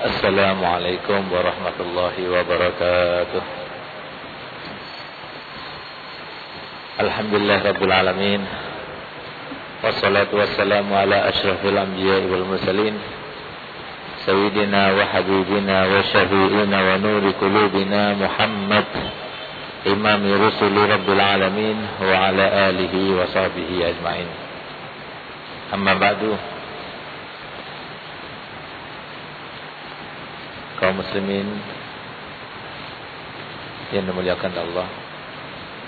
السلام عليكم ورحمة الله وبركاته. الحمد لله رب العالمين والصلاة والسلام على أشرف الأنبياء والمرسلين سيدنا وحبيبنا وشفيئنا ونور قلوبنا محمد إمام رسل رب العالمين وعلى آله وصحبه أجمعين. أما بعد muslimin yang dimuliakan Allah.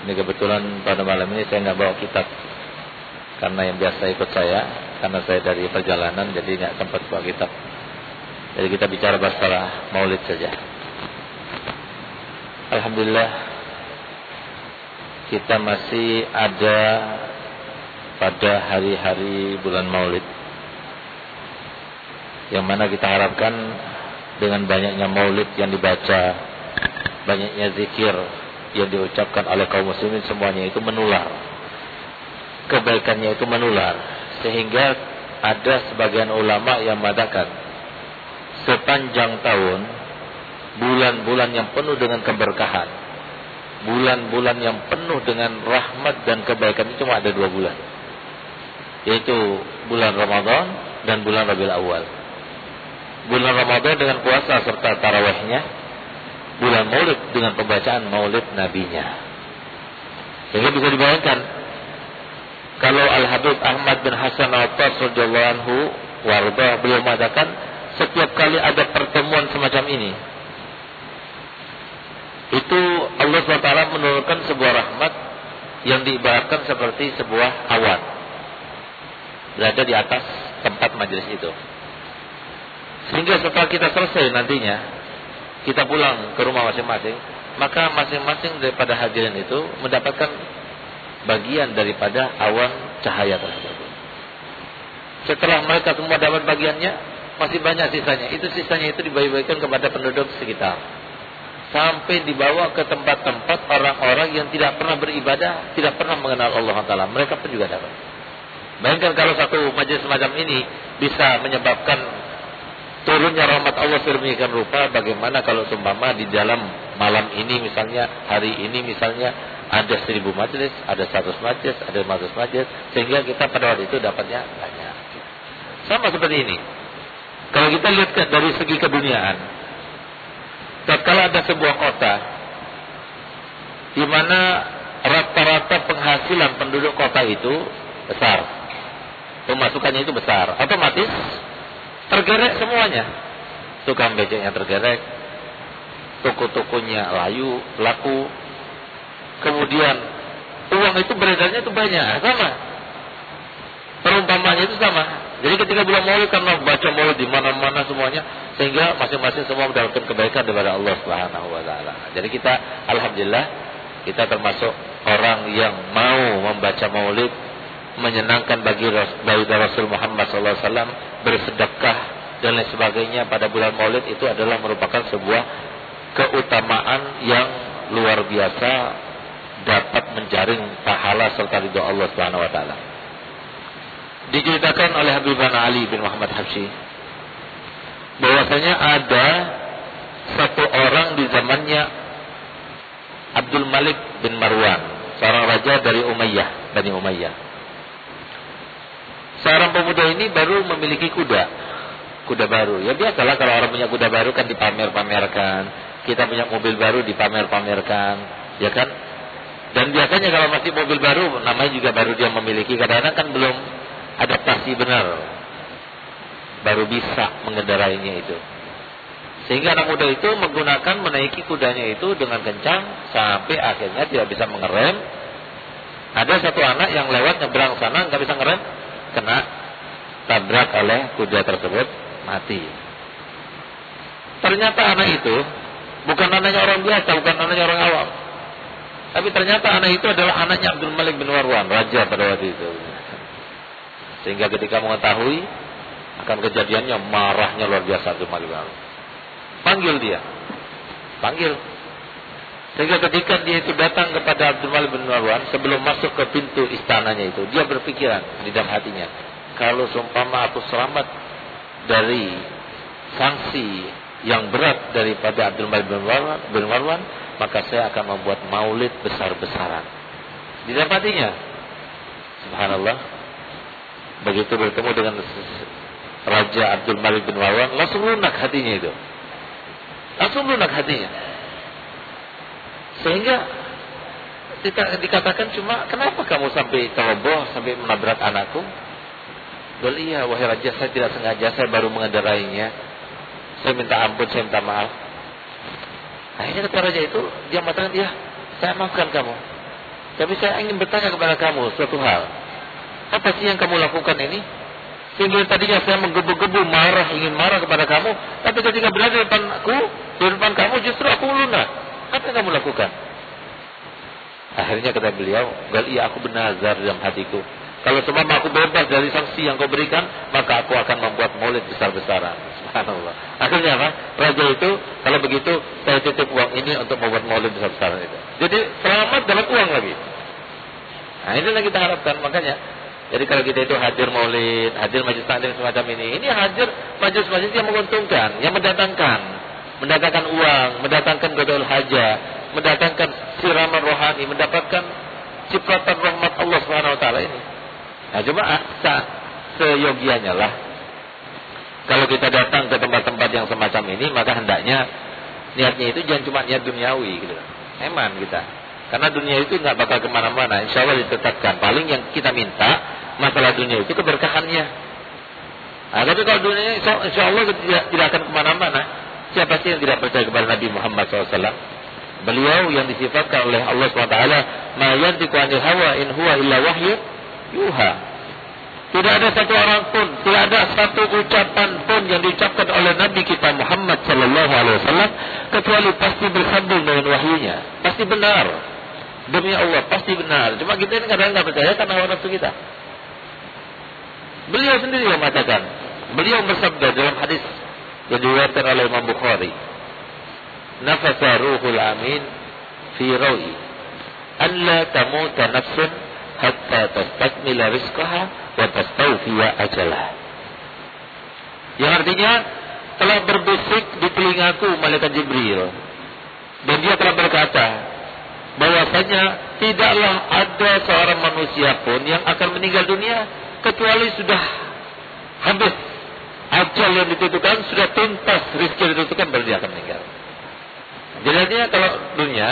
Ini kebetulan pada malam ini saya nggak bawa kitab karena yang biasa ikut saya karena saya dari perjalanan jadi nggak sempat bawa kitab. Jadi kita bicara masalah maulid saja. Alhamdulillah kita masih ada pada hari-hari bulan maulid yang mana kita harapkan dengan banyaknya maulid yang dibaca, banyaknya zikir yang diucapkan oleh kaum muslimin semuanya itu menular. Kebaikannya itu menular sehingga ada sebagian ulama yang mengatakan sepanjang tahun bulan-bulan yang penuh dengan keberkahan, bulan-bulan yang penuh dengan rahmat dan kebaikan itu cuma ada dua bulan. Yaitu bulan Ramadan dan bulan Rabiul Awal bulan Ramadan dengan puasa serta tarawihnya, bulan Maulid dengan pembacaan Maulid nabinya. Sehingga bisa dibayangkan kalau Al Habib Ahmad bin Hasan Al radhiyallahu anhu warda beliau mengatakan setiap kali ada pertemuan semacam ini itu Allah SWT menurunkan sebuah rahmat yang diibaratkan seperti sebuah awan berada di atas tempat majelis itu. Sehingga setelah kita selesai nantinya, kita pulang ke rumah masing-masing, maka masing-masing daripada hadirin itu mendapatkan bagian daripada awan cahaya tersebut. Setelah mereka semua dapat bagiannya, masih banyak sisanya. Itu sisanya itu dibagi-bagikan kepada penduduk sekitar. Sampai dibawa ke tempat-tempat orang-orang yang tidak pernah beribadah, tidak pernah mengenal Allah Taala. Mereka pun juga dapat. Bayangkan kalau satu majelis semacam ini bisa menyebabkan turunnya rahmat Allah sedemikian rupa bagaimana kalau seumpama di dalam malam ini misalnya hari ini misalnya ada seribu majlis, ada seratus majlis, ada lima ratus majlis sehingga kita pada waktu itu dapatnya banyak. Sama seperti ini. Kalau kita lihat dari segi keduniaan, tatkala ada sebuah kota di mana rata-rata penghasilan penduduk kota itu besar, pemasukannya itu besar, otomatis tergerek semuanya. Tukang beceknya tergerek, toko-tokonya layu, laku. Kemudian uang itu beredarnya itu banyak, sama. Perumpamannya itu sama. Jadi ketika bulan Maulid karena baca Maulid di mana-mana semuanya sehingga masing-masing semua mendapatkan kebaikan daripada Allah Subhanahu wa taala. Jadi kita alhamdulillah kita termasuk orang yang mau membaca Maulid menyenangkan bagi bagi Rasul Muhammad SAW bersedekah dan lain sebagainya pada bulan Maulid itu adalah merupakan sebuah keutamaan yang luar biasa dapat menjaring pahala serta ridho Allah Subhanahu wa taala. Diceritakan oleh Habibana Ali bin Muhammad Habsyi bahwasanya ada satu orang di zamannya Abdul Malik bin Marwan, seorang raja dari Umayyah, Bani Umayyah. Seorang pemuda ini baru memiliki kuda. Kuda baru. Ya biasalah kalau orang punya kuda baru kan dipamer-pamerkan. Kita punya mobil baru dipamer-pamerkan. Ya kan? Dan biasanya kalau masih mobil baru, namanya juga baru dia memiliki. Kadang-kadang kan belum adaptasi benar. Baru bisa mengendarainya itu. Sehingga anak muda itu menggunakan menaiki kudanya itu dengan kencang sampai akhirnya tidak bisa mengerem. Ada satu anak yang lewat nyebrang sana nggak bisa ngerem, kena tabrak oleh kuda tersebut mati. Ternyata anak itu bukan anaknya orang biasa, bukan anaknya orang awam. Tapi ternyata anak itu adalah anaknya Abdul Malik bin Warwan, raja pada waktu itu. Sehingga ketika mengetahui akan kejadiannya marahnya luar biasa Abdul Malik bin. Panggil dia. Panggil. Sehingga ketika dia itu datang kepada Abdul Malik bin Marwan sebelum masuk ke pintu istananya itu, dia berpikiran di dalam hatinya, kalau seumpama aku selamat dari sanksi yang berat daripada Abdul Malik bin Marwan, bin Marwan maka saya akan membuat maulid besar-besaran. Didapatinya. Subhanallah. Begitu bertemu dengan Raja Abdul Malik bin Marwan, langsung lunak hatinya itu. Langsung lunak hatinya. Sehingga dikatakan cuma kenapa kamu sampai teroboh sampai menabrak anakku? Bel iya wahai raja saya tidak sengaja saya baru mengendarainya. Saya minta ampun, saya minta maaf. Akhirnya kata raja itu dia mengatakan ya saya maafkan kamu. Tapi saya ingin bertanya kepada kamu suatu hal. Apa sih yang kamu lakukan ini? Sehingga tadinya saya menggebu-gebu marah, ingin marah kepada kamu. Tapi ketika berada di depanku, di depan kamu justru aku lunak. Apa yang kamu lakukan? Akhirnya kata beliau, Gal iya aku benazar dalam hatiku. Kalau semua aku bebas dari sanksi yang kau berikan, maka aku akan membuat maulid besar-besaran. Subhanallah. Akhirnya apa? Raja itu, kalau begitu, saya titip uang ini untuk membuat maulid besar-besaran itu. Jadi selamat dapat uang lagi. Nah ini yang kita harapkan. Makanya jadi kalau kita itu hadir maulid, hadir majlis taklim semacam ini, ini hadir majlis-majlis yang menguntungkan, yang mendatangkan, mendatangkan uang, mendatangkan godol haja, mendatangkan siraman rohani, mendapatkan cipratan rahmat Allah Subhanahu wa ini. Nah, cuma saat seyogianya lah kalau kita datang ke tempat-tempat yang semacam ini, maka hendaknya niatnya itu jangan cuma niat duniawi gitu. Eman kita. Karena dunia itu nggak bakal ke mana-mana. Insya Allah ditetapkan. Paling yang kita minta masalah dunia itu keberkahannya. Nah, tapi kalau dunia insya, Allah tidak akan ke mana-mana. Siapa sih yang tidak percaya kepada Nabi Muhammad SAW? Beliau yang disifatkan oleh Allah SWT, Ma yantiku anil hawa in huwa illa wahyu yuha. Tidak ada satu orang pun, tidak ada satu ucapan pun yang diucapkan oleh Nabi kita Muhammad Sallallahu Alaihi Wasallam kecuali pasti bersambung dengan wahyunya, pasti benar. Demi Allah pasti benar. Cuma kita ini kadang-kadang nggak percaya karena hawa nafsu kita. Beliau sendiri yang mengatakan. Beliau bersabda dalam hadis yang diriwayatkan oleh Imam Bukhari. Nafasa ruhul amin fi rawi an la tamuta nafsun hatta tastakmila rizqaha wa tastawfiya ajalah. Yang artinya telah berbisik di telingaku malaikat Jibril dan dia telah berkata bahwasanya tidaklah ada seorang manusia pun yang akan meninggal dunia kecuali sudah habis ajal yang ditentukan sudah tuntas rezeki yang ditentukan baru dia akan meninggal. Jadinya kalau dunia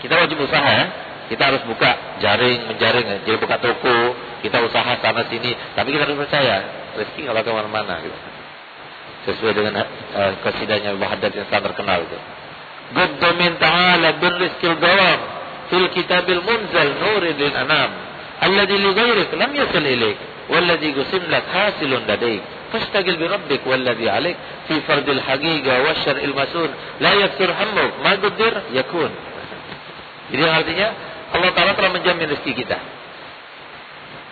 kita wajib usaha, ya. kita harus buka jaring, menjaring, jadi buka toko, kita usaha sana sini, tapi kita harus percaya rezeki kalau ke mana-mana gitu. Sesuai dengan eh, uh, kasidahnya Bahadad yang sangat terkenal itu. Guddu min ta'ala birrizqil gawam fil kitabil munzal nuridin anam alladhi li ghairik lam yasil ilaik walladhi gusim lak hasilun dadaik فاشتغل بربك والذي عليك في فرد الحقيقة والشرع المسؤول لا يكثر همك ما قدر يكون jadi artinya Allah Ta'ala telah menjamin rezeki kita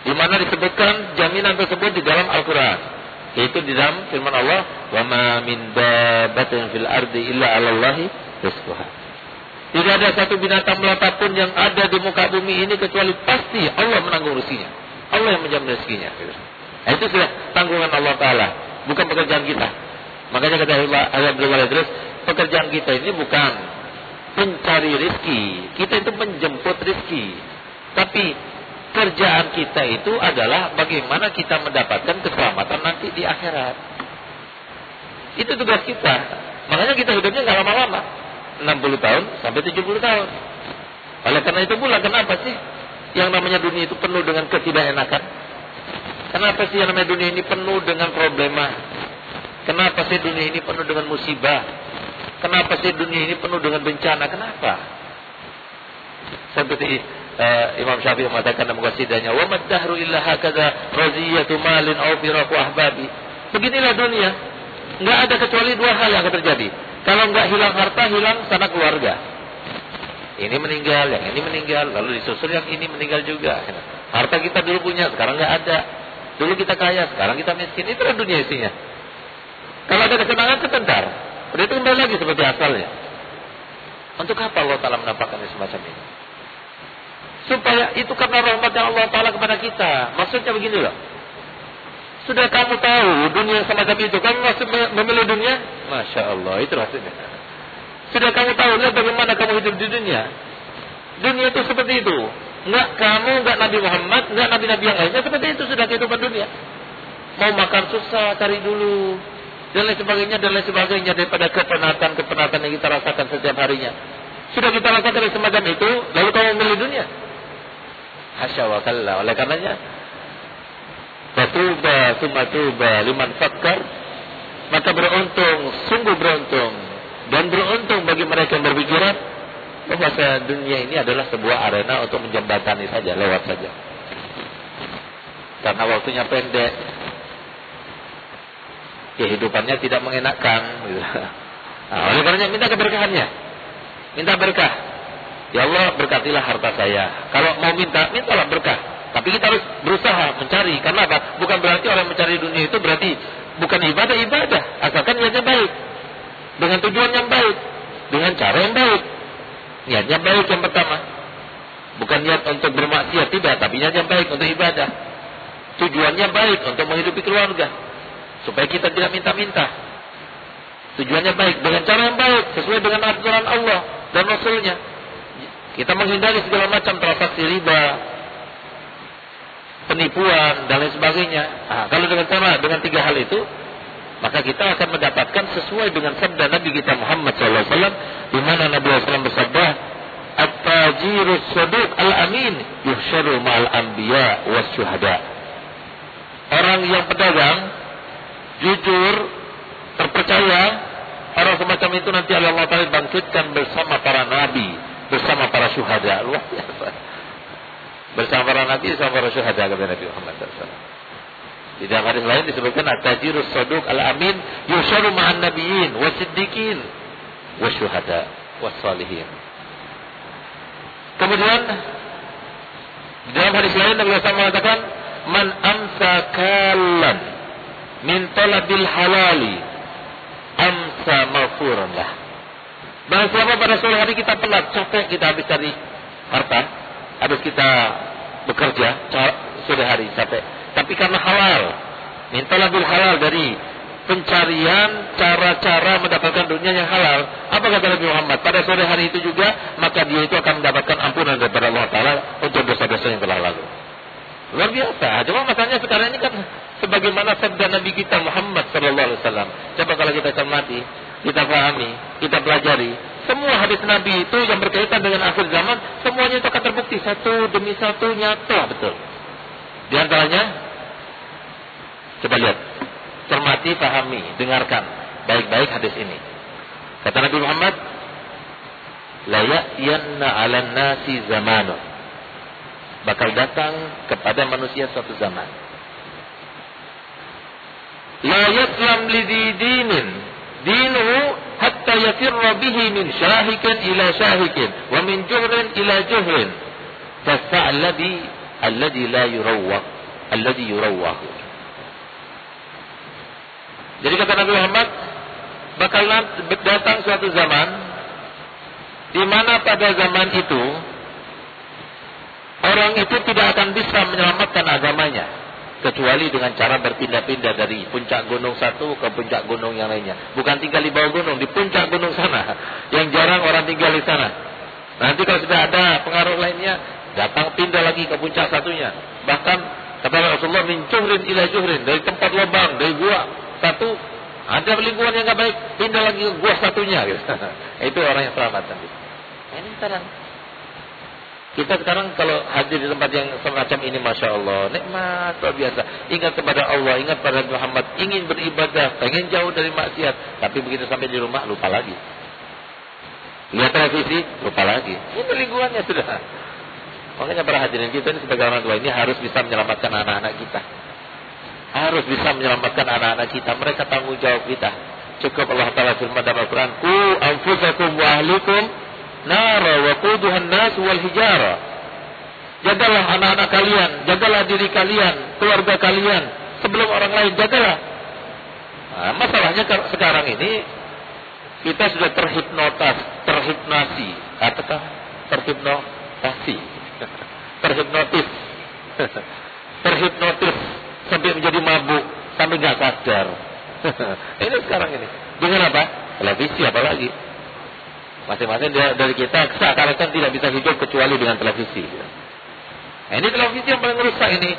di mana disebutkan jaminan tersebut di dalam Al-Quran yaitu di dalam firman Allah wa ma min dabatin fil ardi illa 'ala Allahi rizquha tidak ada satu binatang melata pun yang ada di muka bumi ini kecuali pasti Allah menanggung rezekinya Allah yang menjamin rezekinya. Nah, itu sudah tanggungan Allah Taala, bukan pekerjaan kita. Makanya kata Allah Abdul terus, pekerjaan kita ini bukan mencari rezeki, kita itu menjemput rezeki. Tapi kerjaan kita itu adalah bagaimana kita mendapatkan keselamatan nanti di akhirat. Itu tugas kita. Makanya kita hidupnya nggak lama-lama. 60 tahun sampai 70 tahun. Oleh karena itu pula kenapa sih yang namanya dunia itu penuh dengan ketidakenakan? Kenapa sih yang namanya dunia ini penuh dengan problema? Kenapa sih dunia ini penuh dengan musibah? Kenapa sih dunia ini penuh dengan bencana? Kenapa? Seperti uh, Imam Syafi'i mengatakan dalam qasidahnya, "Wa maddahru illa hakadha raziyatu malin aw firaqu ahbabi." Beginilah dunia. Enggak ada kecuali dua hal yang akan terjadi. Kalau enggak hilang harta, hilang sanak keluarga. Ini meninggal, yang ini meninggal, lalu disusul yang ini meninggal juga. Harta kita dulu punya, sekarang nggak ada. Dulu kita kaya, sekarang kita miskin. Itulah dunia isinya. Kalau ada kesenangan, sebentar. Udah itu kembali lagi seperti asalnya. Untuk apa Allah Ta'ala menampakkan semacam ini? Supaya itu karena rahmat Allah Ta'ala kepada kita. Maksudnya begini loh. Sudah kamu tahu dunia semacam itu, kamu masih memilih dunia? Masya Allah, itu rasanya. Sudah kamu tahu, lihat bagaimana kamu hidup di dunia. Dunia itu seperti itu. Enggak kamu, enggak Nabi Muhammad, enggak Nabi-Nabi yang lainnya. Seperti itu sudah kehidupan dunia. Mau makan susah, cari dulu. Dan lain sebagainya, dan lain sebagainya. Daripada kepenatan-kepenatan yang kita rasakan setiap harinya. Sudah kita rasakan semacam itu, lalu kamu memilih dunia. Hasya wa kalla. Oleh karenanya, Fatuba sumatuba liman fakkar maka beruntung, sungguh beruntung dan beruntung bagi mereka yang berpikiran bahwa dunia ini adalah sebuah arena untuk menjembatani saja, lewat saja. Karena waktunya pendek, kehidupannya tidak mengenakkan. Nah, oleh karenanya minta keberkahannya, minta berkah. Ya Allah berkatilah harta saya. Kalau mau minta, mintalah berkah. Tapi kita harus berusaha mencari. Karena apa? Bukan berarti orang mencari dunia itu berarti bukan ibadah ibadah. Asalkan niatnya baik, dengan tujuan yang baik, dengan cara yang baik. Niatnya baik yang pertama. Bukan niat untuk bermaksiat tidak, tapi niat yang baik untuk ibadah. Tujuannya baik untuk menghidupi keluarga. Supaya kita tidak minta-minta. Tujuannya baik dengan cara yang baik sesuai dengan aturan Allah dan Rasulnya. Kita menghindari segala macam transaksi riba, penipuan dan lain sebagainya. Nah, kalau dengan cara dengan tiga hal itu, maka kita akan mendapatkan sesuai dengan sabda Nabi kita Muhammad SAW, di mana Nabi SAW bersabda, "At-tajirus saduq al-amin yuhsyaru ma'al anbiya was syuhada." Orang yang pedagang jujur, terpercaya, orang semacam itu nanti Allah Taala bangkitkan bersama para nabi, bersama para syuhada. Luar biasa bersama para nabi bersama para syuhada kata Nabi Muhammad SAW. Di dalam hadis lain disebutkan at-tajirus saduq al-amin yusharu ma'an nabiyyin wa siddiqin wa syuhada wa salihin. Kemudian di dalam hadis lain Nabi SAW mengatakan man amsa kalan min talabil halali amsa maghfuran lah. Barang siapa pada sore hari kita penat, capek kita habis cari harta, habis kita bekerja sore hari capek. Tapi karena halal, mintalah bil halal dari pencarian cara-cara mendapatkan dunia yang halal. Apa kata Nabi Muhammad? Pada sore hari itu juga, maka dia itu akan mendapatkan ampunan daripada Allah Taala untuk dosa-dosa yang telah lalu. Luar biasa. Cuma masalahnya sekarang ini kan sebagaimana sabda Nabi kita Muhammad Sallallahu Alaihi Wasallam. Coba kalau kita cermati, kita pahami, kita pelajari, semua hadis Nabi itu yang berkaitan dengan akhir zaman, semuanya itu akan terbukti satu demi satu nyata betul. Di antaranya, coba lihat, cermati, pahami, dengarkan baik-baik hadis ini. Kata Nabi Muhammad, la ya'yanna 'alan nasi zamanu. Bakal datang kepada manusia suatu zaman. La yaslam li dinin dinuhu hatta yafirra bihi min syahikin ila syahikin wa min juhrin ila juhrin kasa'labi alladhi la yurawwaq alladhi yurawwaq jadi kata Nabi Muhammad bakal datang suatu zaman di mana pada zaman itu orang itu tidak akan bisa menyelamatkan agamanya kecuali dengan cara berpindah-pindah dari puncak gunung satu ke puncak gunung yang lainnya. Bukan tinggal di bawah gunung, di puncak gunung sana. Yang jarang orang tinggal di sana. Nanti kalau sudah ada pengaruh lainnya, datang pindah lagi ke puncak satunya. Bahkan kata Rasulullah mincuhrin ila juhrin dari tempat lubang, dari gua satu ada lingkungan yang nggak baik, pindah lagi ke gua satunya. Gitu. Itu orang yang selamat nanti. Ini sekarang kita sekarang kalau hadir di tempat yang semacam ini Masya Allah Nikmat luar biasa Ingat kepada Allah, ingat pada Muhammad Ingin beribadah, pengen jauh dari maksiat Tapi begitu sampai di rumah lupa lagi Lihat televisi, lupa lagi Ini lingkungannya sudah Makanya para hadirin kita ini sebagai orang tua ini Harus bisa menyelamatkan anak-anak kita Harus bisa menyelamatkan anak-anak kita. Mereka tanggung jawab kita. Cukup Allah Ta'ala firman dalam Al-Quran Ku anfusakum wa ahlikum nara wa quduhan nas wal hijara. Jagalah anak-anak kalian, jagalah diri kalian, keluarga kalian, sebelum orang lain jagalah. Nah, masalahnya sekarang ini kita sudah terhipnotis, terhipnasi, katakan terhipnotasi, terhipnotis, terhipnotis sampai menjadi mabuk sampai nggak sadar. ini sekarang ini. Dengan apa? Televisi apalagi. Masing-masing dari kita seakan-akan tidak bisa hidup kecuali dengan televisi. Nah, ini televisi yang paling rusak ini.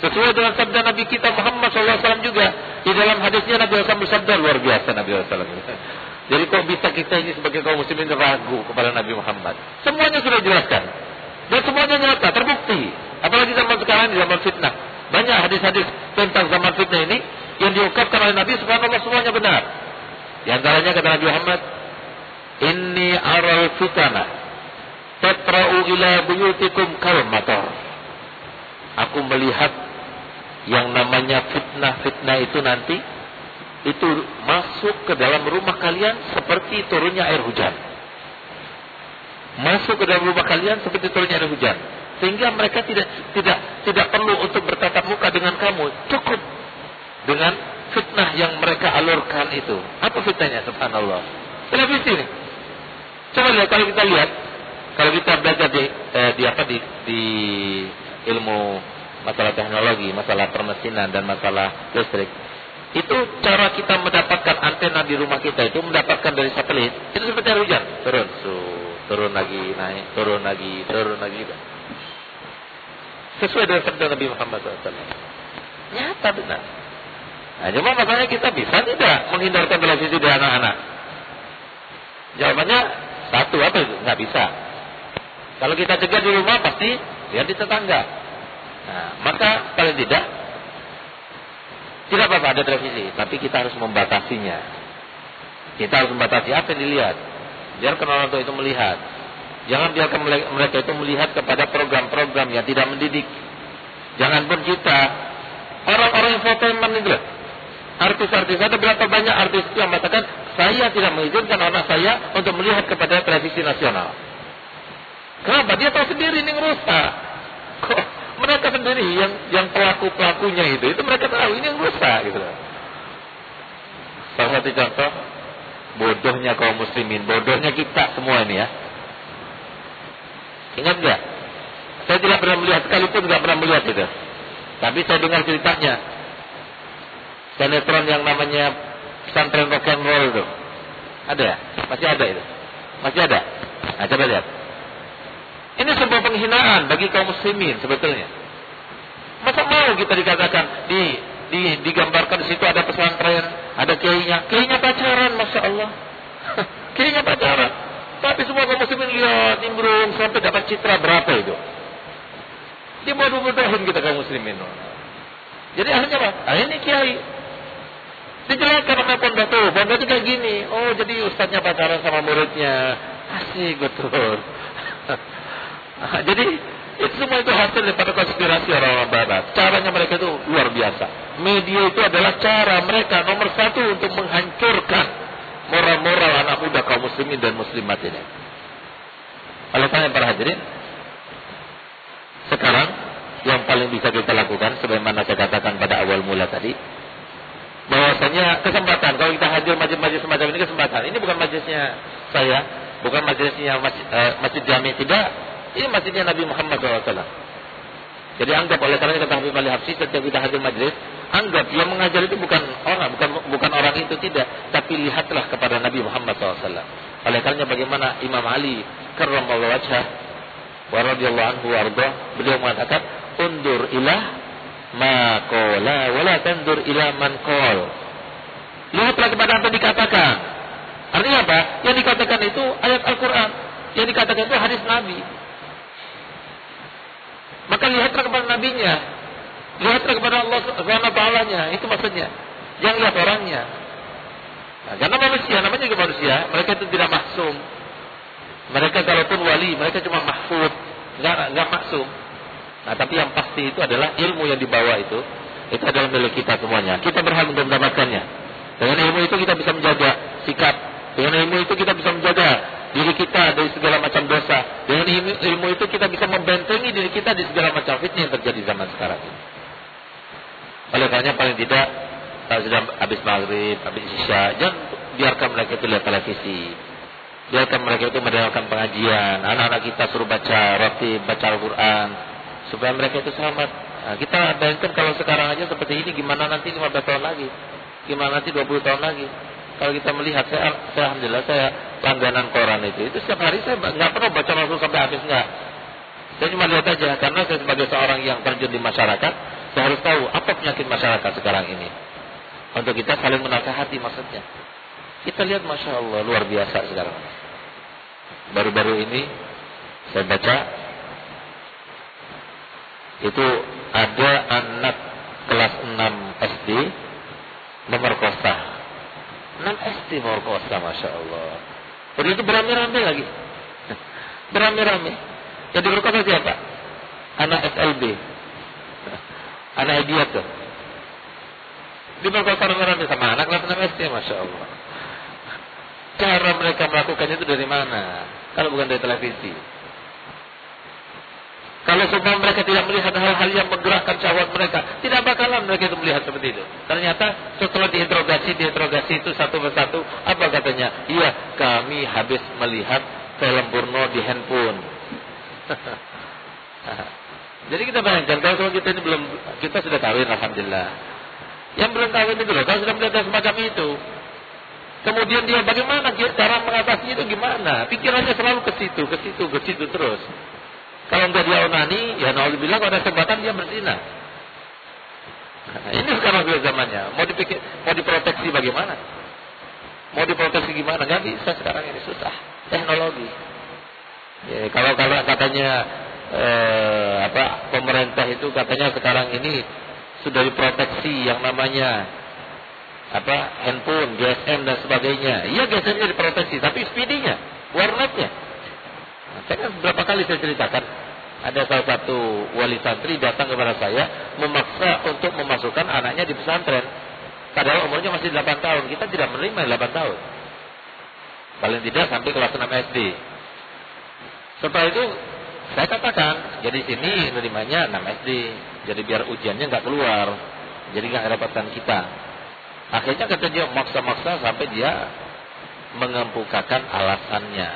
Sesuai dengan sabda Nabi kita Muhammad SAW juga. Di dalam hadisnya Nabi SAW bersabda luar biasa Nabi SAW. Jadi kok bisa kita ini sebagai kaum muslimin ragu kepada Nabi Muhammad? Semuanya sudah dijelaskan. Dan semuanya nyata, terbukti. Apalagi zaman sekarang, zaman fitnah. Banyak hadis-hadis tentang zaman fitnah ini yang diungkapkan oleh Nabi subhanallah semuanya benar. Di antaranya kata Nabi Muhammad, Inni aral fitnah tatra'u ila buyutikum kal. Aku melihat yang namanya fitnah-fitnah itu nanti itu masuk ke dalam rumah kalian seperti turunnya air hujan. Masuk ke dalam rumah kalian seperti turunnya air hujan. Sehingga mereka tidak tidak tidak perlu untuk bertatap muka dengan kamu. Cukup dengan fitnah yang mereka alurkan itu. Apa fitnahnya? Subhanallah. Televisi ini. Coba lihat kalau kita lihat, kalau kita belajar di, eh, di apa di, di ilmu masalah teknologi, masalah permesinan dan masalah listrik, itu cara kita mendapatkan antena di rumah kita itu mendapatkan dari satelit itu seperti hujan turun su, turun lagi naik turun lagi turun lagi sesuai dengan sabda Nabi Muhammad SAW nyata benar nah, cuma masalahnya kita bisa tidak menghindarkan televisi dari anak-anak jawabannya satu apa itu nggak bisa kalau kita cegah di rumah pasti lihat di tetangga nah, maka paling tidak tidak apa-apa ada televisi, tapi kita harus membatasinya. Kita harus membatasi apa yang dilihat. Biarkan orang tua itu melihat. Jangan biarkan mereka itu melihat kepada program-program yang tidak mendidik. Jangan pun kita orang-orang yang fotoman itu artis-artis ada berapa banyak artis yang mengatakan saya tidak mengizinkan anak saya untuk melihat kepada televisi nasional. Kenapa? Dia tahu sendiri ini merusak. Kok mereka sendiri yang yang pelaku pelakunya itu itu mereka tahu ini yang rusak gitu salah satu contoh bodohnya kaum muslimin bodohnya kita semua ini ya ingat nggak? Saya tidak pernah melihat sekalipun nggak pernah melihat itu. Tapi saya dengar ceritanya. Sinetron yang namanya pesantren rock and roll itu. Ada ya? Masih ada itu? Masih ada? Nah coba lihat. Ini sebuah penghinaan bagi kaum muslimin sebetulnya. Masa mau kita dikatakan di di digambarkan di situ ada pesantren, ada kiainya, kiainya pacaran, masya Allah, kiainya pacaran. Tapi semua kaum muslimin lihat nimbrung sampai dapat citra berapa itu? Di bawah 20 tahun kita kaum muslimin. Jadi akhirnya apa? Akhirnya kiai. Dijelaskan sama pondok itu kayak gini. Oh jadi ustadznya pacaran sama muridnya. Asik betul. Jadi itu semua itu hasil daripada konspirasi orang-orang barat. Caranya mereka itu luar biasa. Media itu adalah cara mereka nomor satu untuk menghancurkan moral-moral anak muda kaum muslimin dan muslimat ini. Oleh karena para hadirin, sekarang yang paling bisa kita lakukan sebagaimana saya katakan pada awal mula tadi bahwasanya kesempatan kalau kita hadir majlis-majlis semacam ini kesempatan ini bukan majlisnya saya bukan majlisnya masjid, uh, masjid jami tidak ini masjidnya Nabi Muhammad SAW. Jadi anggap oleh karena kata Habib Ali setiap kita hadir majlis, anggap yang mengajar itu bukan orang, bukan bukan orang itu tidak, tapi lihatlah kepada Nabi Muhammad SAW. Oleh karena bagaimana Imam Ali karramallahu wajhah wa radhiyallahu anhu arda, beliau mengatakan, "Undur ilah ma qala wa la tandur ila man qol." Lihatlah kepada apa dikatakan. Artinya apa? Yang dikatakan itu ayat Al-Qur'an. Yang dikatakan itu hadis Nabi. Maka lihatlah kepada nabinya. Lihatlah kepada Allah Subhanahu taala-nya. Itu maksudnya. Jangan lihat orangnya. Nah, karena manusia, namanya juga manusia, mereka itu tidak maksum. Mereka kalaupun wali, mereka cuma mahfud, enggak enggak maksum. Nah, tapi yang pasti itu adalah ilmu yang dibawa itu, itu adalah milik kita semuanya. Kita berhak untuk mendapatkannya. Dengan ilmu itu kita bisa menjaga sikap. Dengan ilmu itu kita bisa menjaga diri kita dari segala macam dosa. Dengan ilmu, ilmu itu kita bisa membentengi diri kita di segala macam fitnah yang terjadi zaman sekarang ini. Oleh karena paling tidak kalau sudah habis maghrib, habis isya, jangan biarkan mereka itu lihat televisi. Biarkan mereka itu mendengarkan pengajian. Anak-anak kita suruh baca roti, baca Al-Quran. Supaya mereka itu selamat. Nah, kita bayangkan kalau sekarang aja seperti ini gimana nanti 15 tahun lagi? Gimana nanti 20 tahun lagi? Kalau kita melihat saya, saya alhamdulillah saya langganan koran itu. Itu setiap hari saya nggak pernah baca langsung sampai habis nggak. Saya cuma lihat aja karena saya sebagai seorang yang terjun di masyarakat, harus tahu apa penyakit masyarakat sekarang ini. Untuk kita saling menasehati maksudnya. Kita lihat masya Allah luar biasa sekarang. Baru-baru ini saya baca itu ada anak kelas 6 SD memerkosa. 6 SD memerkosa, masya Allah. Jadi itu beramai-ramai lagi. Beramai-ramai. Jadi berkosa siapa? Anak SLB. Anak idiot tuh. Diperkosa rame-rame sama anak kelas 6 SD, masya Allah. Cara mereka melakukannya itu dari mana? Kalau bukan dari televisi. Kalau semua mereka tidak melihat hal-hal yang menggerakkan syahwat mereka, tidak bakalan mereka itu melihat seperti itu. Ternyata setelah diinterogasi, diinterogasi itu satu persatu, apa katanya? Iya, kami habis melihat film porno di handphone. Jadi kita bayangkan kalau kita ini belum kita sudah kawin alhamdulillah. Yang belum kawin itu loh, kalau sudah melihat semacam itu. Kemudian dia bagaimana cara mengatasi itu gimana? Pikirannya selalu ke situ, ke situ, ke situ terus. Kalau enggak dia onani, ya bilang kalau ada kesempatan dia berzina. Nah, ini sekarang sudah zamannya. Mau dipikir, mau diproteksi bagaimana? Mau diproteksi gimana? Gak bisa sekarang ini susah. Teknologi. Ya, kalau kalau katanya eh, apa pemerintah itu katanya sekarang ini sudah diproteksi yang namanya apa handphone, GSM dan sebagainya. Iya GSM-nya diproteksi, tapi speedinya, warnetnya saya kan berapa kali saya ceritakan ada salah satu wali santri datang kepada saya memaksa untuk memasukkan anaknya di pesantren. Padahal umurnya masih 8 tahun. Kita tidak menerima 8 tahun. Paling tidak sampai kelas 6 SD. Setelah itu saya katakan, jadi sini menerimanya 6 SD. Jadi biar ujiannya nggak keluar. Jadi nggak dapatkan kita. Akhirnya kata dia maksa-maksa sampai dia mengempukakan alasannya.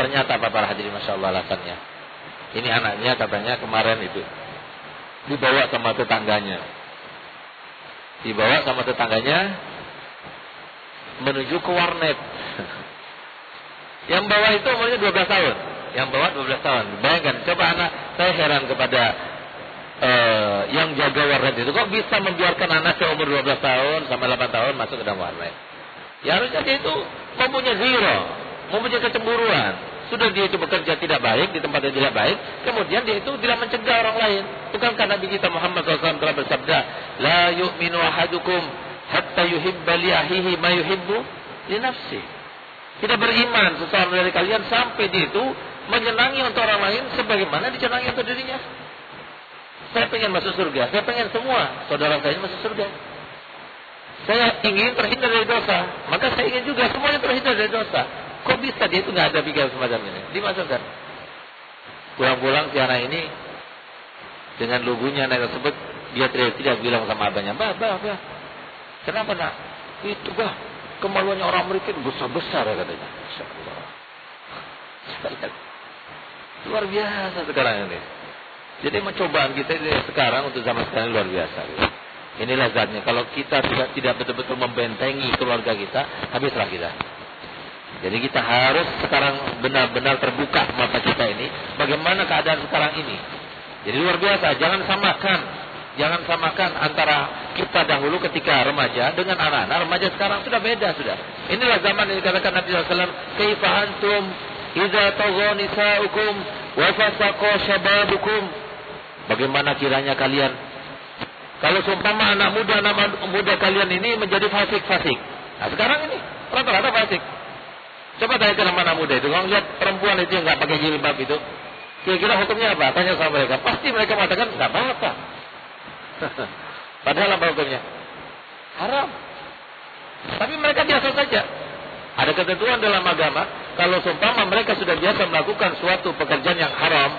Ternyata apa para hadirin Masya Allah alasannya. Ini anaknya katanya kemarin itu. Dibawa sama tetangganya. Dibawa sama tetangganya. Menuju ke warnet. Yang bawa itu umurnya 12 tahun. Yang bawa 12 tahun. Bayangkan, coba anak, saya heran kepada uh, yang jaga warnet itu. Kok bisa membiarkan anak seumur 12 tahun sampai 8 tahun masuk ke dalam warnet? Ya harusnya dia itu mempunyai zero mempunyai kecemburuan. Sudah dia itu bekerja tidak baik di tempat yang tidak baik, kemudian dia itu tidak mencegah orang lain. Bukankah Nabi kita Muhammad SAW telah bersabda, La yu'minu ahadukum hatta yuhibba li ma yuhibbu li nafsi. Tidak beriman seseorang dari kalian sampai dia itu menyenangi untuk orang lain sebagaimana disenangi untuk dirinya. Saya pengen masuk surga, saya pengen semua saudara saya masuk surga. Saya ingin terhindar dari dosa, maka saya ingin juga semuanya terhindar dari dosa. Kok bisa dia itu nggak ada pikiran semacam ini? Dimasukkan. Pulang-pulang si anak ini dengan lugunya anak tersebut dia tidak tidak bilang sama abahnya, bah, bah, bah. Kenapa nak? Itu bah, kemaluannya orang mereka besar besar ya katanya. Luar biasa sekarang ini. Jadi mencobaan kita sekarang untuk zaman sekarang luar biasa. Inilah zatnya. Kalau kita tidak tidak betul-betul membentengi keluarga kita, habislah kita. Jadi kita harus sekarang benar-benar terbuka mata kita ini. Bagaimana keadaan sekarang ini. Jadi luar biasa. Jangan samakan. Jangan samakan antara kita dahulu ketika remaja dengan anak-anak. Remaja sekarang sudah beda sudah. Inilah zaman yang dikatakan Nabi SAW. Kaifa antum iza tagha nisa'ukum wa fasaqa syababukum. Bagaimana kiranya kalian kalau seumpama anak muda anak muda kalian ini menjadi fasik-fasik. Nah, sekarang ini rata-rata fasik. Coba tanya ke anak muda itu, kalau lihat perempuan itu yang nggak pakai jilbab itu, kira-kira hukumnya apa? Tanya sama mereka. Pasti mereka mengatakan nggak apa-apa. Padahal apa hukumnya? Haram. Tapi mereka biasa saja. Ada ketentuan dalam agama, kalau seumpama mereka sudah biasa melakukan suatu pekerjaan yang haram,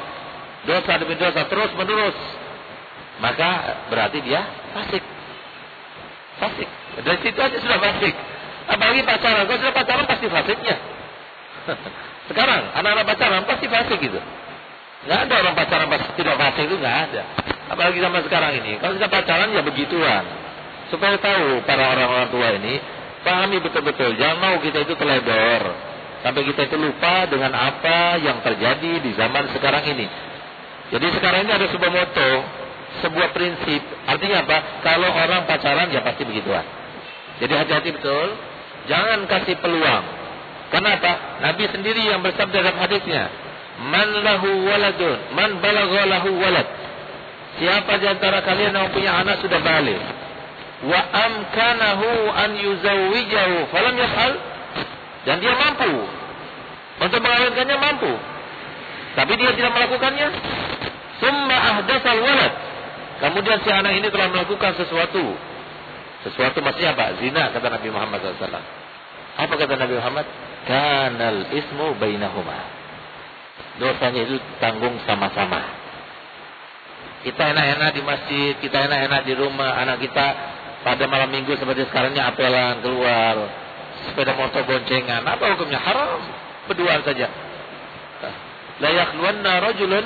dosa demi dosa terus menerus, maka berarti dia fasik. Fasik. Dari situ aja sudah fasik. Apalagi pacaran. Kalau sudah pacaran pasti fasiknya. Sekarang anak-anak pacaran pasti fasik gitu. Nggak ada orang pacaran pasti tidak fasik itu nggak ada. Apalagi sama sekarang ini. Kalau kita pacaran ya begituan. Supaya tahu para orang-orang tua ini pahami betul-betul. Jangan mau kita itu teledor. Sampai kita itu lupa dengan apa yang terjadi di zaman sekarang ini. Jadi sekarang ini ada sebuah moto, sebuah prinsip. Artinya apa? Kalau orang pacaran ya pasti begituan. Jadi hati-hati betul. Jangan kasih peluang. Kenapa? Nabi sendiri yang bersabda dalam hadisnya, "Man lahu waladun, man balagha lahu walad." Siapa di antara kalian yang punya anak sudah balik, wa amkanahu an yuzawwijahu, falam yaf'al, dan dia mampu untuk mengawinkannya mampu, tapi dia tidak melakukannya, summa ahdatsal walad. Kemudian si anak ini telah melakukan sesuatu. Sesuatu maksudnya apa? Zina kata Nabi Muhammad SAW. Apa kata Nabi Muhammad? Kanal ismu bainahuma. Dosanya itu tanggung sama-sama. Kita enak-enak di masjid, kita enak-enak di rumah, anak kita pada malam minggu seperti sekarangnya apelan keluar, sepeda motor boncengan. Apa hukumnya? Haram. Berdua saja. La yakhluwanna rajulun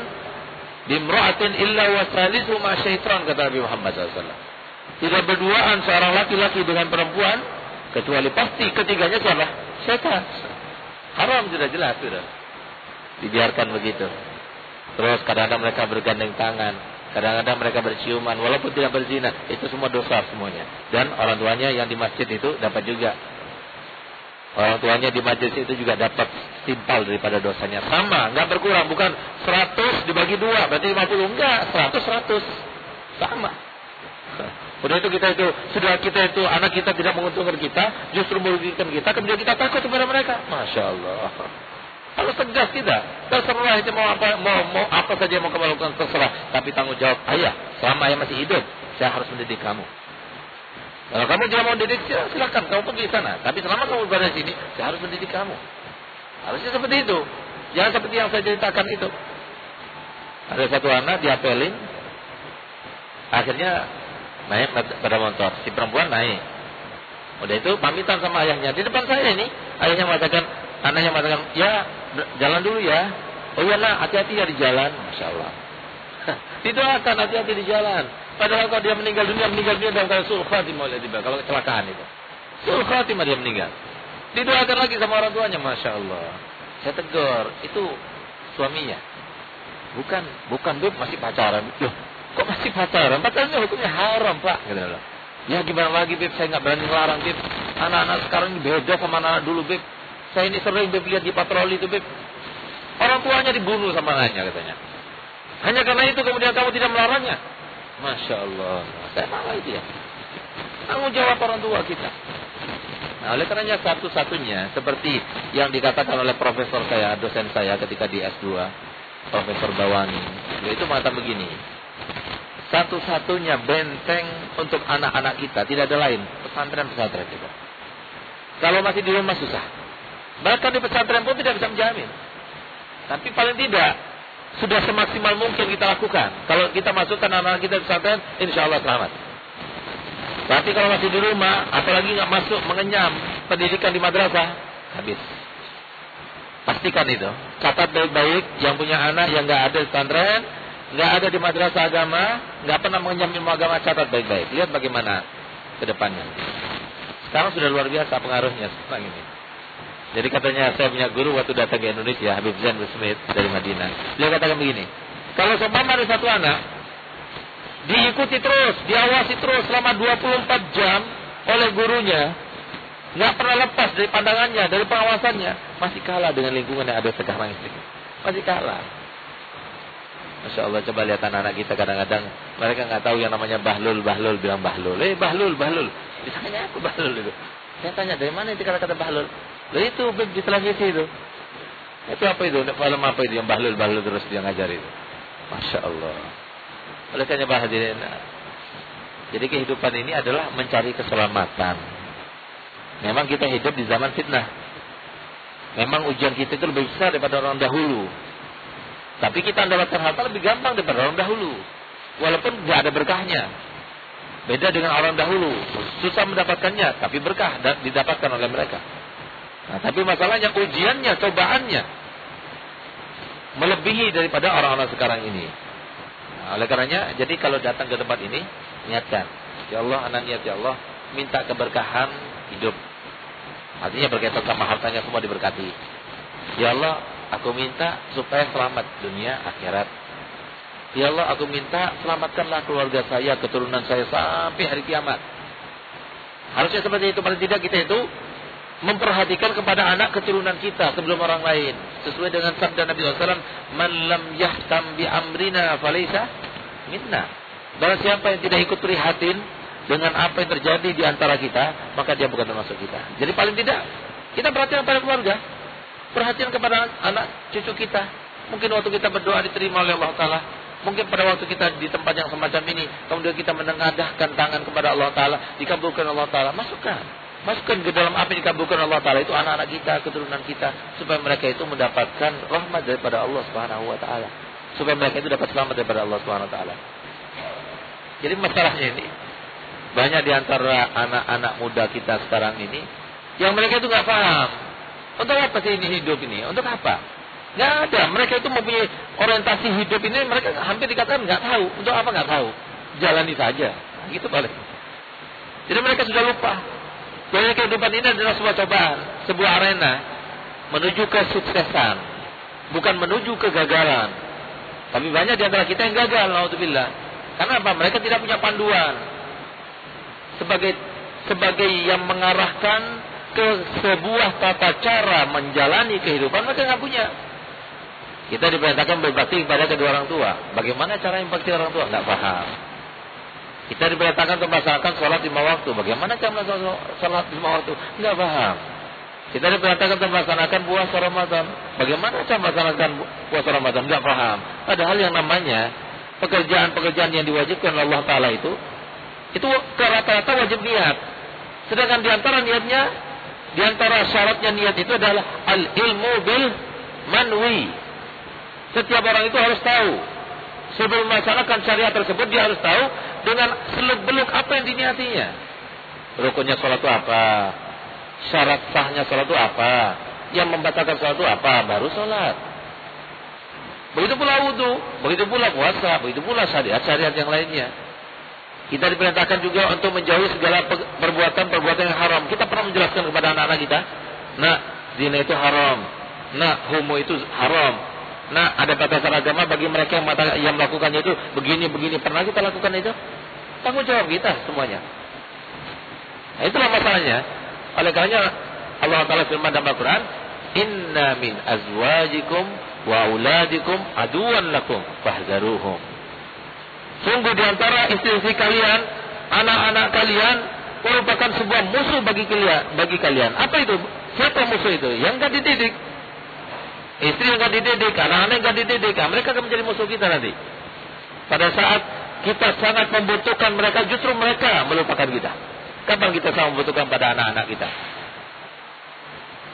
bimra'atin illa wa salisu ma syaitan kata Nabi Muhammad SAW. Tidak berduaan seorang laki-laki dengan perempuan kecuali pasti ketiganya siapa? Setan. Haram sudah jelas sudah. Dibiarkan begitu. Terus kadang-kadang mereka bergandeng tangan, kadang-kadang mereka berciuman walaupun tidak berzina, itu semua dosa semuanya. Dan orang tuanya yang di masjid itu dapat juga Orang tuanya di majelis itu juga dapat timpal daripada dosanya. Sama, nggak berkurang. Bukan 100 dibagi dua, berarti 50. Enggak, 100, 100. Sama. Udah itu kita itu, sudah kita itu, anak kita tidak menguntungkan kita, justru merugikan kita, kemudian kita takut kepada mereka. Masya Allah. Kalau tegas tidak, terserah itu mau apa, mau, mau apa saja mau kamu terserah. Tapi tanggung jawab ayah, selama ayah masih hidup, saya harus mendidik kamu. Kalau kamu tidak mau didik, silakan kamu pergi sana. Tapi selama kamu berada di sini, saya harus mendidik kamu. Harusnya seperti itu. Jangan seperti yang saya ceritakan itu. Ada satu anak diapelin, akhirnya naik pada motor. Si perempuan naik. Udah itu pamitan sama ayahnya. Di depan saya ini, ayahnya mengatakan, anaknya mengatakan, ya jalan dulu ya. Oh iya nak, hati-hati ya di jalan. Masya Allah. Didoakan hati-hati di jalan. Padahal kalau dia meninggal dunia, meninggal dunia dalam keadaan sul khatimah kalau kecelakaan itu. Sul khatimah dia meninggal. Didoakan lagi sama orang tuanya, Masya Allah. Saya tegur, itu suaminya. Bukan, bukan beb masih pacaran. Loh, kok masih pacaran? Pacaran itu hukumnya haram, Pak. Gitu loh. Ya gimana lagi, beb? Saya nggak berani ngelarang, beb. Anak-anak sekarang ini beda sama anak, -anak dulu, beb. Saya ini sering beb lihat di patroli itu, beb. Orang tuanya dibunuh sama anaknya katanya. Hanya karena itu kemudian kamu tidak melarangnya. Masya Allah. Malah itu ya. Tanggung jawab orang tua kita. Nah, oleh karenanya satu-satunya seperti yang dikatakan oleh profesor saya, dosen saya ketika di S2, Profesor Bawani, yaitu mengatakan begini. Satu-satunya benteng untuk anak-anak kita tidak ada lain, pesantren-pesantren kita. Kalau masih di rumah susah. Bahkan di pesantren pun tidak bisa menjamin. Tapi paling tidak sudah semaksimal mungkin kita lakukan. Kalau kita masukkan anak-anak kita pesantren, insya Allah selamat. Tapi kalau masih di rumah, apalagi nggak masuk mengenyam pendidikan di madrasah, habis. Pastikan itu. Catat baik-baik yang punya anak yang nggak ada di pesantren, nggak ada di madrasah agama, nggak pernah mengenyam ilmu agama, catat baik-baik. Lihat bagaimana ke depannya. Sekarang sudah luar biasa pengaruhnya sekarang ini. Jadi katanya saya punya guru waktu datang ke Indonesia, Habib Zain Smith dari Madinah. Dia katakan begini, kalau seumpama ada satu anak, diikuti terus, diawasi terus selama 24 jam oleh gurunya, nggak pernah lepas dari pandangannya, dari pengawasannya, masih kalah dengan lingkungan yang ada sekarang ini. Masih kalah. Masya Allah coba lihat anak-anak kita kadang-kadang mereka nggak tahu yang namanya bahlul bahlul bilang bahlul eh bahlul bahlul misalnya aku bahlul itu saya tanya dari mana itu kata-kata bahlul Loh itu di televisi itu. Itu apa itu? Film apa itu yang bahlul-bahlul terus dia ngajar itu? Masya Allah. Oleh karena hadirin. Jadi kehidupan ini adalah mencari keselamatan. Memang kita hidup di zaman fitnah. Memang ujian kita itu lebih besar daripada orang dahulu. Tapi kita mendapatkan harta lebih gampang daripada orang dahulu. Walaupun tidak ada berkahnya. Beda dengan orang dahulu. Susah mendapatkannya, tapi berkah didapatkan oleh mereka. Nah, tapi masalahnya ujiannya, cobaannya melebihi daripada orang-orang sekarang ini. Nah, oleh karenanya, jadi kalau datang ke tempat ini, niatkan. Ya Allah, anak niat ya Allah, minta keberkahan hidup. Artinya berkaitan sama hartanya semua diberkati. Ya Allah, aku minta supaya selamat dunia akhirat. Ya Allah, aku minta selamatkanlah keluarga saya, keturunan saya sampai hari kiamat. Harusnya seperti itu. Paling tidak kita itu memperhatikan kepada anak keturunan kita sebelum orang lain. Sesuai dengan sabda Nabi SAW, Man lam yahtam bi amrina falisa minna. Barang siapa yang tidak ikut prihatin dengan apa yang terjadi di antara kita, maka dia bukan termasuk kita. Jadi paling tidak, kita perhatikan pada keluarga. Perhatian kepada anak cucu kita. Mungkin waktu kita berdoa diterima oleh Allah Ta'ala. Mungkin pada waktu kita di tempat yang semacam ini, kemudian kita menengadahkan tangan kepada Allah Ta'ala, dikabulkan Allah Ta'ala, masukkan. Masukkan ke dalam apa yang dikabulkan Allah Ta'ala itu anak-anak kita, keturunan kita. Supaya mereka itu mendapatkan rahmat daripada Allah Subhanahu Wa Ta'ala. Supaya mereka itu dapat selamat daripada Allah Subhanahu Wa Ta'ala. Jadi masalahnya ini, banyak di antara anak-anak muda kita sekarang ini, yang mereka itu nggak paham. Untuk apa sih ini hidup ini? Untuk apa? Nggak ada. Mereka itu mempunyai orientasi hidup ini mereka hampir dikatakan nggak tahu. Untuk apa nggak tahu? Jalani saja. Gitu paling. Jadi mereka sudah lupa. Bahwa kehidupan ini adalah sebuah cobaan, sebuah arena menuju kesuksesan, bukan menuju kegagalan. Tapi banyak di antara kita yang gagal, alhamdulillah. Karena apa? Mereka tidak punya panduan sebagai sebagai yang mengarahkan ke sebuah tata cara menjalani kehidupan mereka nggak punya. Kita diperintahkan berbakti kepada kedua orang tua. Bagaimana cara berbakti orang tua? Tidak paham. Kita diperintahkan untuk melaksanakan sholat lima waktu. Bagaimana cara melaksanakan sholat lima waktu? Tidak paham. Kita diperintahkan untuk melaksanakan puasa Ramadan. Bagaimana cara melaksanakan puasa Ramadan? Tidak paham. Padahal yang namanya pekerjaan-pekerjaan yang diwajibkan oleh Allah Taala itu, itu rata-rata wajib niat. Sedangkan di antara niatnya, di antara syaratnya niat itu adalah al ilmu bil manwi setiap orang itu harus tahu. Sebelum melaksanakan syariat tersebut dia harus tahu dengan seluk-beluk apa yang diniatinya. Rukunnya sholat itu apa? Syarat sahnya sholat itu apa? Yang membatalkan sholat itu apa? Baru sholat. Begitu pula wudhu, begitu pula puasa, begitu pula syariat-syariat yang lainnya. Kita diperintahkan juga untuk menjauhi segala perbuatan-perbuatan yang haram. Kita pernah menjelaskan kepada anak-anak kita, nah, zina itu haram, nah, homo itu haram, Nah, ada batasan agama bagi mereka yang, yang melakukannya itu begini-begini. Pernah kita lakukan itu? Tanggung jawab kita semuanya. Nah, itulah masalahnya. Oleh karena Allah Taala firman dalam Al-Quran, Inna min azwajikum wa auladikum aduan lakum fahzaruhum. Sungguh di antara istri-istri kalian, anak-anak kalian merupakan sebuah musuh bagi kalian. Bagi kalian. Apa itu? Siapa musuh itu? Yang gak dididik. Istri yang gak dididik, anak-anak yang gak dididik, ah, mereka akan menjadi musuh kita nanti. Pada saat kita sangat membutuhkan mereka, justru mereka melupakan kita. Kapan kita sangat membutuhkan pada anak-anak kita?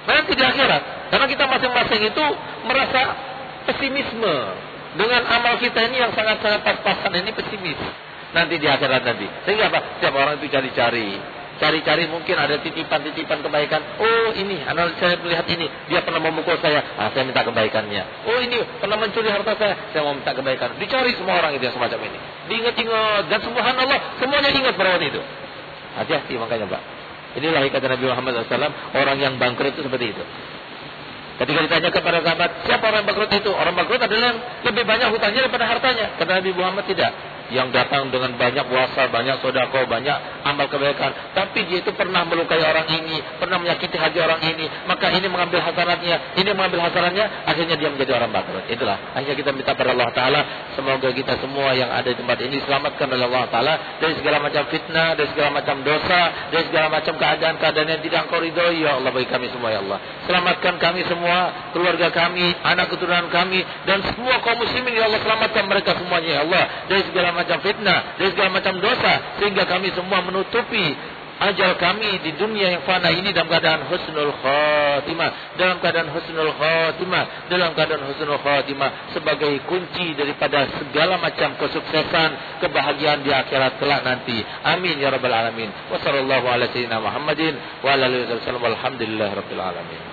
Nanti di akhirat. Karena kita masing-masing itu merasa pesimisme. Dengan amal kita ini yang sangat-sangat pas-pasan ini pesimis. Nanti di akhirat nanti. Sehingga apa? Setiap orang itu cari-cari cari-cari mungkin ada titipan-titipan kebaikan. Oh ini, anak saya melihat ini, dia pernah memukul saya, ah, saya minta kebaikannya. Oh ini pernah mencuri harta saya, saya mau minta kebaikan. Dicari semua orang itu yang semacam ini. Diingat-ingat dan subhanallah semuanya ingat waktu itu. Hati-hati makanya Pak. Inilah kata Nabi Muhammad SAW, orang yang bangkrut itu seperti itu. Ketika ditanya kepada sahabat, siapa orang bangkrut itu? Orang bangkrut adalah yang lebih banyak hutangnya daripada hartanya. Kata Nabi Muhammad tidak yang datang dengan banyak puasa, banyak sodako, banyak amal kebaikan. Tapi dia itu pernah melukai orang ini, pernah menyakiti hati orang ini. Maka ini mengambil hasanatnya, ini mengambil hasanatnya, akhirnya dia menjadi orang bangkrut. Itulah. Akhirnya kita minta kepada Allah Ta'ala, semoga kita semua yang ada di tempat ini selamatkan oleh Allah Ta'ala dari segala macam fitnah, dari segala macam dosa, dari segala macam keadaan-keadaan yang tidak engkau ridhoi. Ya Allah bagi kami semua ya Allah. Selamatkan kami semua, keluarga kami, anak keturunan kami, dan semua kaum muslimin ya Allah selamatkan mereka semuanya ya Allah dari segala macam fitnah, dari segala macam dosa sehingga kami semua menutupi ajal kami di dunia yang fana ini dalam keadaan husnul khatimah, dalam keadaan husnul khatimah, dalam keadaan husnul khatimah sebagai kunci daripada segala macam kesuksesan, kebahagiaan di akhirat kelak nanti. Amin ya rabbal alamin. Wassallallahu ala sayyidina Muhammadin wa ala alihi wasallam. Alhamdulillah rabbil alamin.